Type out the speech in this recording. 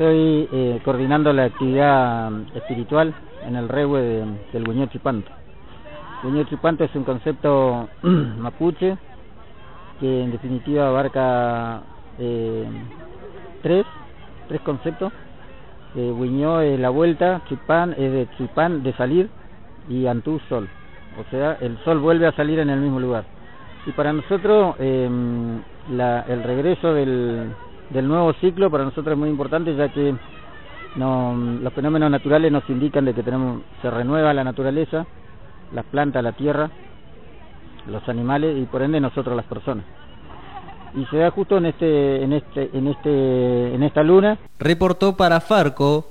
Estoy eh, coordinando la actividad espiritual en el regue del Buñol Chipanto. Buñol Chipanto es un concepto mapuche que en definitiva abarca eh, tres, tres conceptos. Eh, es la vuelta, Chipán es de Chipán de salir y Antú sol. O sea, el sol vuelve a salir en el mismo lugar. Y para nosotros em, la, el regreso del, del nuevo ciclo para nosotros es muy importante ya que no, los fenómenos naturales nos indican de que tenemos se renueva la naturaleza, las plantas, la tierra, los animales y por ende nosotros las personas. Y se da justo en este en este en este en esta luna. Reportó para Farco